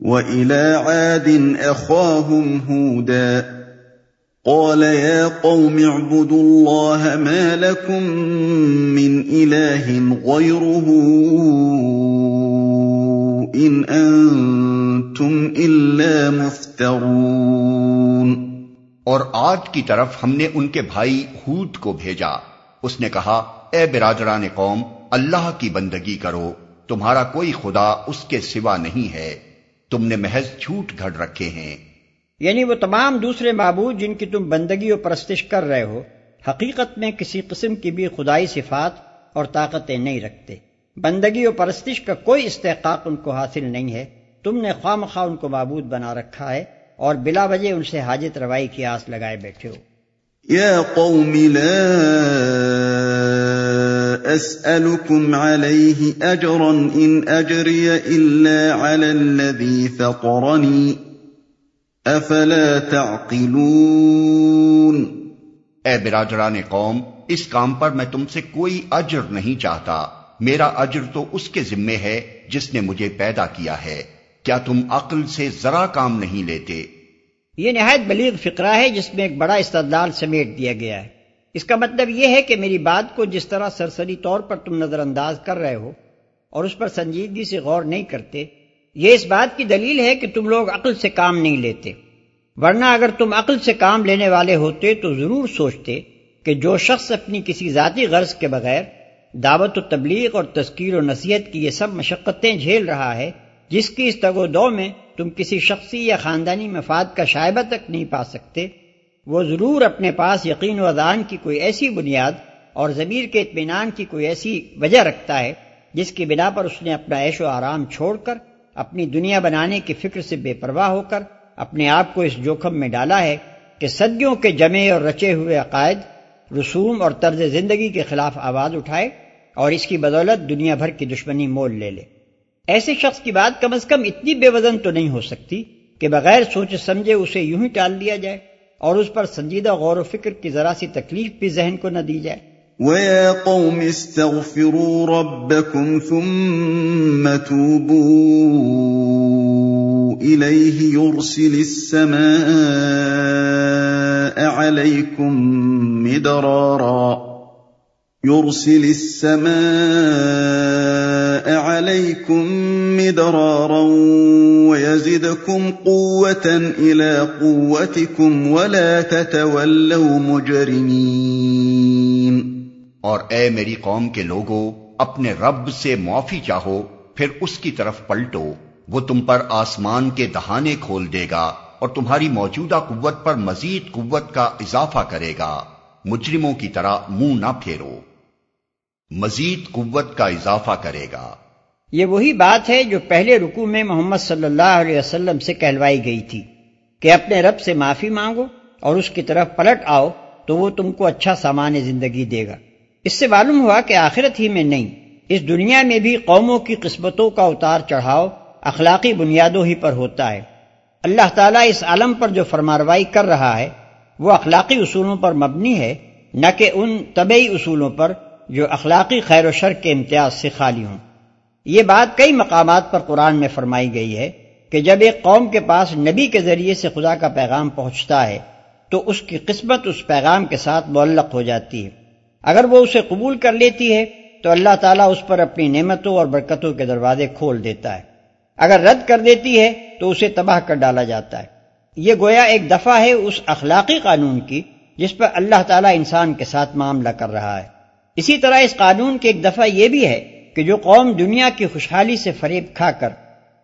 وَإِلَىٰ عَادٍ أَخَاهُمْ هُودًا قال يا قوم اعبدوا الله ما لكم من إله غيره إن أنتم إلا مفترون اور آج کی طرف ہم نے ان کے بھائی ہود کو بھیجا۔ اس نے کہا، اے برادران قوم، اللہ کی بندگی کرو، تمہارا کوئی خدا اس کے سوا نہیں ہے۔ تم نے محض جھوٹ گھڑ رکھے ہیں۔ یعنی وہ تمام دوسرے معبود جن کی تم بندگی و پرستش کر رہے ہو حقیقت میں کسی قسم کی بھی خدائی صفات اور طاقتیں نہیں رکھتے۔ بندگی و پرستش کا کوئی استحقاق ان کو حاصل نہیں ہے۔ تم نے خواہ مخواہ ان کو معبود بنا رکھا ہے اور بلا وجہ ان سے حاجت روائی کی آس لگائے بیٹھے ہو۔ یا قوم لا اسألكم علیہ اجرا ان اجری الا علی الذی فقرنی افلا تعقلون اے برادران قوم اس کام پر میں تم سے کوئی اجر نہیں چاہتا۔ میرا اجر تو اس کے ذمے ہے جس نے مجھے پیدا کیا ہے۔ کیا تم عقل سے ذرا کام نہیں لیتے؟ یہ نہایت بلیغ فقرہ ہے جس میں ایک بڑا استدلال سمیٹ دیا گیا ہے۔ اس کا مطلب یہ ہے کہ میری بات کو جس طرح سرسری طور پر تم نظر انداز کر رہے ہو اور اس پر سنجیدگی سے غور نہیں کرتے، یہ اس بات کی دلیل ہے کہ تم لوگ عقل سے کام نہیں لیتے۔ ورنہ اگر تم عقل سے کام لینے والے ہوتے تو ضرور سوچتے کہ جو شخص اپنی کسی ذاتی غرض کے بغیر دعوت و تبلیغ اور تذکیر و نصیحت کی یہ سب مشقتیں جھیل رہا ہے، جس کی اس تگ و دو میں تم کسی شخصی یا خاندانی مفاد کا شائبہ تک نہیں پا سکتے وہ ضرور اپنے پاس یقین و اذان کی کوئی ایسی بنیاد اور ضمیر کے اطمینان کی کوئی ایسی وجہ رکھتا ہے جس کی بنا پر اس نے اپنا عیش و آرام چھوڑ کر اپنی دنیا بنانے کی فکر سے بے پرواہ ہو کر اپنے آپ کو اس جوخم میں ڈالا ہے کہ صدیوں کے جمے اور رچے ہوئے عقائد، رسوم اور طرز زندگی کے خلاف آواز اٹھائے اور اس کی بدولت دنیا بھر کی دشمنی مول لے لے۔ ایسے شخص کی بات کم از کم اتنی بے وزن تو نہیں ہو سکتی کہ بغیر سوچ سمجھے اسے یوں ہی ٹال دیا جائے۔ اور اس پر سنجیدہ غور و فکر کی ذرا سی تکلیف بھی ذہن کو نہ دی جائے۔ وَيَا قَوْمِ اسْتَغْفِرُوا رَبَّكُمْ ثُمَّ تُوبُوا إِلَيْهِ يُرْسِلِ السَّمَاءَ عَلَيْكُمْ مِدْرَارًا يُرْسِلِ السَّمَاءَ عَلَيْكُمْ مِدْرَارًا وَيَزِدْكُمْ قُوَّةً إِلَى قُوَّتِكُمْ وَلَا تَتَوَلَّوْا مُجْرِمِينَ اور اے میری قوم کے لوگوں، اپنے رب سے معافی چاہو، پھر اس کی طرف پلٹو، وہ تم پر آسمان کے دہانے کھول دے گا اور تمہاری موجودہ قوت پر مزید قوت کا اضافہ کرے گا۔ مجرموں کی طرح منہ نہ پھیرو۔ مزید قوت کا اضافہ کرے گا۔ یہ وہی بات ہے جو پہلے رکوع میں محمد صلی اللہ علیہ وسلم سے کہلوائی گئی تھی کہ اپنے رب سے معافی مانگو اور اس کی طرف پلٹ آؤ تو وہ تم کو اچھا سامان زندگی دے گا۔ اس سے معلوم ہوا کہ آخرت ہی میں نہیں، اس دنیا میں بھی قوموں کی قسمتوں کا اتار چڑھاؤ اخلاقی بنیادوں ہی پر ہوتا ہے۔ اللہ تعالیٰ اس عالم پر جو فرماروائی کر رہا ہے، وہ اخلاقی اصولوں پر مبنی ہے، نہ کہ ان طبعی اصولوں پر جو اخلاقی خیر و شر کے امتیاز سے خالی ہوں۔ یہ بات کئی مقامات پر قرآن میں فرمائی گئی ہے کہ جب ایک قوم کے پاس نبی کے ذریعے سے خدا کا پیغام پہنچتا ہے، تو اس کی قسمت اس پیغام کے ساتھ معلق ہو جاتی ہے۔ اگر وہ اسے قبول کر لیتی ہے، تو اللہ تعالیٰ اس پر اپنی نعمتوں اور برکتوں کے دروازے کھول دیتا ہے۔ اگر رد کر دیتی ہے، تو اسے تباہ کر ڈالا جاتا ہے۔ یہ گویا ایک دفعہ ہے اس اخلاقی قانون کی، جس پر اللہ تعالیٰ انسان کے ساتھ معاملہ کر رہا ہے۔ اسی طرح اس قانون کے ایک دفعہ یہ بھی ہے کہ جو قوم دنیا کی خوشحالی سے فریب کھا کر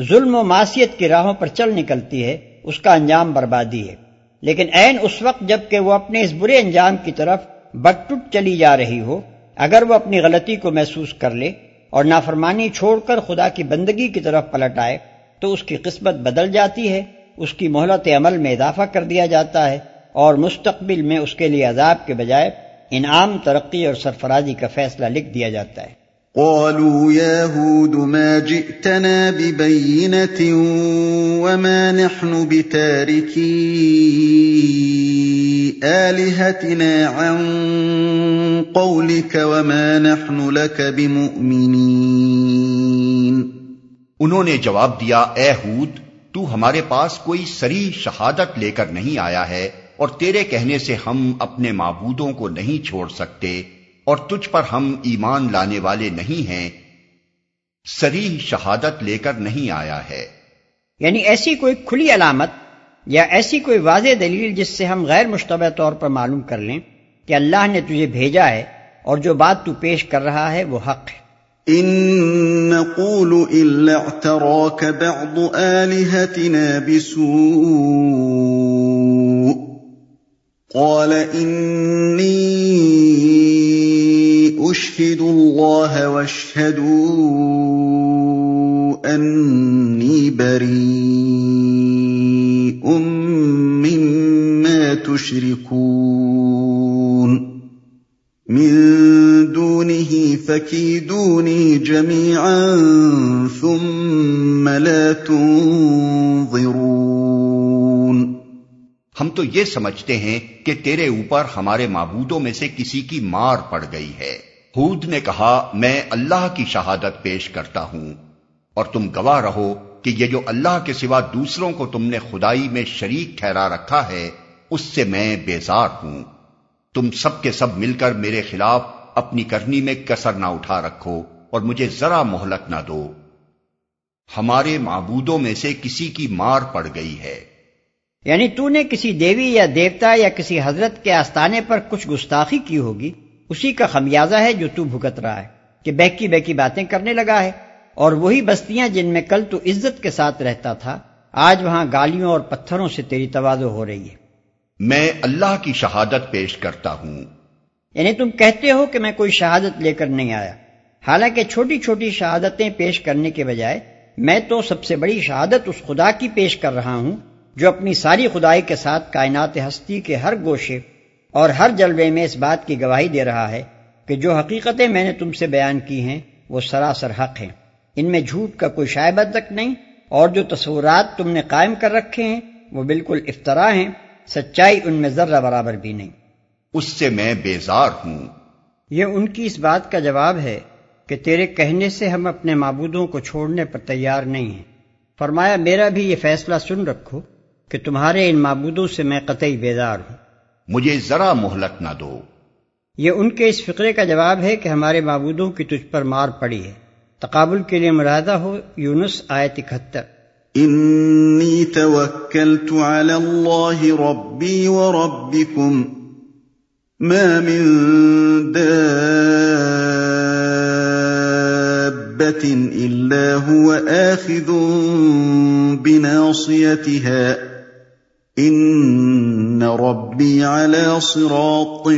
ظلم و معاشیت کی راہوں پر چل نکلتی ہے، اس کا انجام بربادی ہے۔ لیکن عین اس وقت جبکہ وہ اپنے اس برے انجام کی طرف بٹٹ چلی جا رہی ہو، اگر وہ اپنی غلطی کو محسوس کر لے اور نافرمانی چھوڑ کر خدا کی بندگی کی طرف پلٹ آئے، تو اس کی قسمت بدل جاتی ہے، اس کی مہلت عمل میں اضافہ کر دیا جاتا ہے اور مستقبل میں اس کے لیے عذاب کے بجائے انعام، ترقی اور سرفرازی کا فیصلہ لکھ دیا جاتا ہے۔ قالوا يا هود ما جئتنا ببينة وما نحن بتاركي آلهتنا عن قولك وما نحن لك بمؤمنين۔ انہوں نے جواب دیا، اے ہود، تو ہمارے پاس کوئی سری شہادت لے کر نہیں آیا ہے اور تیرے کہنے سے ہم اپنے معبودوں کو نہیں چھوڑ سکتے۔ اور تجھ پر ہم ایمان لانے والے نہیں ہیں سری شہادت لے کر نہیں آیا ہے۔ یعنی ایسی کوئی کھلی علامت یا ایسی کوئی واضح دلیل جس سے ہم غیر مشتبہ طور پر معلوم کر لیں کہ اللہ نے تجھے بھیجا ہے اور جو بات تو پیش کر رہا ہے وہ حق ہے۔ ان نقول الا اعتراك بعض الهتنا بسوء۔ قال اني اشهد الله واشهدوا اني بريء مما تشركون من دونه فكيدوني جميعا ثم لا تنظرون ہم تو یہ سمجھتے ہیں کہ تیرے اوپر ہمارے معبودوں میں سے کسی کی مار پڑ گئی ہے۔ ہود نے کہا، میں اللہ کی شہادت پیش کرتا ہوں۔ اور تم گواہ رہو کہ یہ جو اللہ کے سوا دوسروں کو تم نے خدائی میں شریک ٹھہرا رکھا ہے، اس سے میں بیزار ہوں۔ تم سب کے سب مل کر میرے خلاف اپنی کرنی میں کسر نہ اٹھا رکھو اور مجھے ذرا مہلت نہ دو۔ ہمارے معبودوں میں سے کسی کی مار پڑ گئی ہے۔ یعنی تو نے کسی دیوی یا دیوتا یا کسی حضرت کے آستانے پر کچھ گستاخی کی ہوگی؟ اسی کا خمیازہ ہے جو تو بھگت رہا ہے کہ بیکی بیکی باتیں کرنے لگا ہے۔ اور وہی بستیاں جن میں کل تو عزت کے ساتھ رہتا تھا آج وہاں گالیوں اور پتھروں سے تیری توازو ہو رہی ہے۔ میں اللہ کی شہادت پیش کرتا ہوں۔ یعنی تم کہتے ہو کہ میں کوئی شہادت لے کر نہیں آیا۔ حالانکہ چھوٹی چھوٹی شہادتیں پیش کرنے کے بجائے میں تو سب سے بڑی شہادت اس خدا کی پیش کر رہا ہوں جو اپنی ساری خدائی کے ساتھ کائنات ہستی کے ہر گوشے اور ہر جلوے میں اس بات کی گواہی دے رہا ہے کہ جو حقیقتیں میں نے تم سے بیان کی ہیں وہ سراسر حق ہیں۔ ان میں جھوٹ کا کوئی شائبہ تک نہیں اور جو تصورات تم نے قائم کر رکھے ہیں وہ بالکل افطرا ہیں سچائی ان میں ذرہ برابر بھی نہیں۔ اس سے میں بیزار ہوں۔ یہ ان کی اس بات کا جواب ہے کہ تیرے کہنے سے ہم اپنے معبودوں کو چھوڑنے پر تیار نہیں ہیں۔ فرمایا میرا بھی یہ فیصلہ سن رکھو کہ تمہارے ان معبودوں سے میں قطعی بیدار ہوں۔ مجھے ذرا مہلت نہ دو۔ یہ ان کے اس فقرے کا جواب ہے کہ ہمارے معبودوں کی تجھ پر مار پڑی ہے۔ تقابل کے لیے مرادہ ہو یونس آیت اکہتر۔ انی توکلت علی اللہ ربی و ربکم ما من دابت الا هو آخذ بناصیتها۔ ربی علی صراط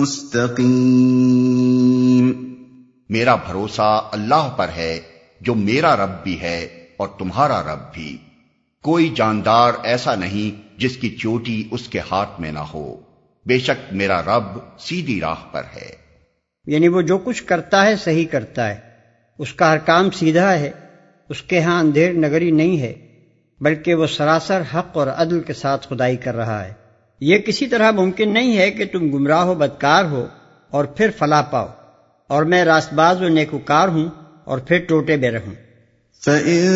مستقیم میرا بھروسہ اللہ پر ہے جو میرا رب بھی ہے اور تمہارا رب بھی۔ کوئی جاندار ایسا نہیں جس کی چوٹی اس کے ہاتھ میں نہ ہو۔ بے شک میرا رب سیدھی راہ پر ہے۔ یعنی وہ جو کچھ کرتا ہے صحیح کرتا ہے۔ اس کا ہر کام سیدھا ہے۔ اس کے ہاں اندھیر نگری نہیں ہے۔ بلکہ وہ سراسر حق اور عدل کے ساتھ خدائی کر رہا ہے۔ یہ کسی طرح ممکن نہیں ہے کہ تم گمراہ و بدکار ہو اور پھر فلا پاؤ اور میں راست باز و نیکوکار ہوں اور پھر ٹوٹے بے رہوں۔ فَإِن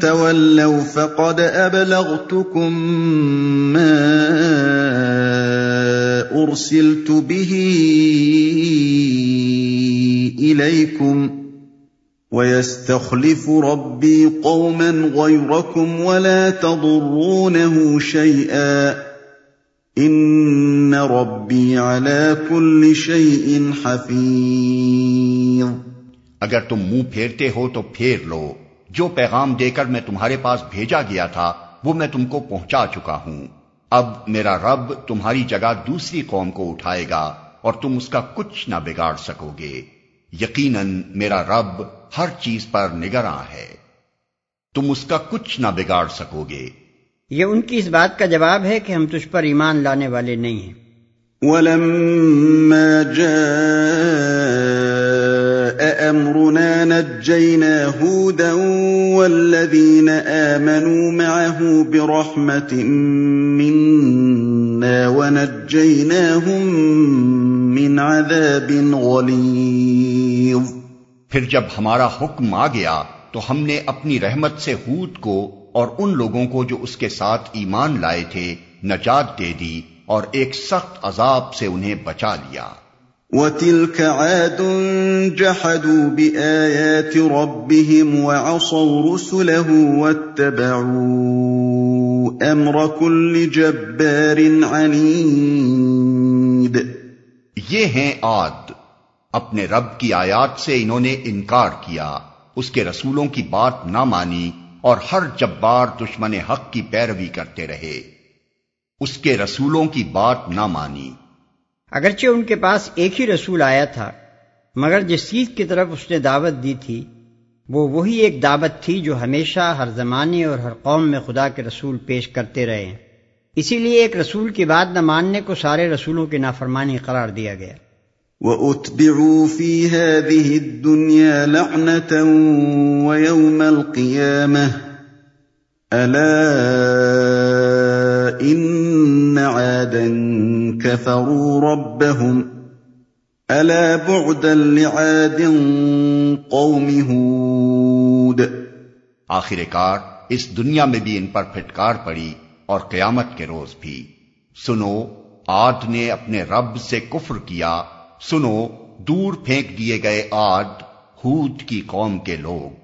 تَوَلَّوْا فَقَدْ أَبْلَغْتُكُم مَّا أُرْسِلْتُ بِهِ إِلَيْكُمْ وَيَسْتَخْلِفُ رَبِّي قَوْمًا غَيْرَكُمْ وَلَا تَضُرُّونَهُ شَيْئًا إِنَّ رَبِّي عَلَىٰ كُلِّ شَيْءٍ حَفِيظٌ اگر تم منہ پھیرتے ہو تو پھیر لو۔ جو پیغام دے کر میں تمہارے پاس بھیجا گیا تھا، وہ میں تم کو پہنچا چکا ہوں۔ اب میرا رب تمہاری جگہ دوسری قوم کو اٹھائے گا اور تم اس کا کچھ نہ بگاڑ سکو گے۔ یقیناً میرا رب ہر چیز پر نگراں ہے۔ تم اس کا کچھ نہ بگاڑ سکو گے۔ یہ ان کی اس بات کا جواب ہے کہ ہم تجھ پر ایمان لانے والے نہیں ہیں۔ ولما جاء امرنا نجينا هودا والذين امنوا معه برحمه منا ونجيناهم من عذاب غليظ۔ پھر جب ہمارا حکم آ گیا تو ہم نے اپنی رحمت سے ہود کو اور ان لوگوں کو جو اس کے ساتھ ایمان لائے تھے نجات دے دی اور ایک سخت عذاب سے انہیں بچا لیا۔ وَتِلْكَ عَادٌ جَحَدُوا بِآيَاتِ رَبِّهِمْ وَعَصَوْا رُسُلَهُ وَاتَّبَعُوا أَمْرَ كُلِّ جَبَّارٍ عَنِيدٍ۔ یہ ہیں عاد اپنے رب کی آیات سے انہوں نے انکار کیا، اس کے رسولوں کی بات نہ مانی اور ہر جبار دشمن حق کی پیروی کرتے رہے۔ اس کے رسولوں کی بات نہ مانی۔ اگرچہ ان کے پاس ایک ہی رسول آیا تھا، مگر جس چیز کی طرف اس نے دعوت دی تھی، وہ وہی ایک دعوت تھی جو ہمیشہ ہر زمانے اور ہر قوم میں خدا کے رسول پیش کرتے رہے۔ اسی لیے ایک رسول کی بات نہ ماننے کو سارے رسولوں کی نافرمانی قرار دیا گیا۔ وَأُتْبِعُوا فِي هَذِهِ الدُّنْيَا لَعْنَةً وَيَوْمَ الْقِيَامَةِ أَلَا إِنَّ عَادًا كَفَرُوا رَبَّهُمْ أَلَا بُعْدًا لِعَادٍ قَوْمِ هُودٍ آخر کار اس دنیا میں بھی ان پر پھٹکار پڑی اور قیامت کے روز بھی۔ سنو، آد نے اپنے رب سے کفر کیا سنو دور پھینک دیے گئے آد ہود کی قوم کے لوگ۔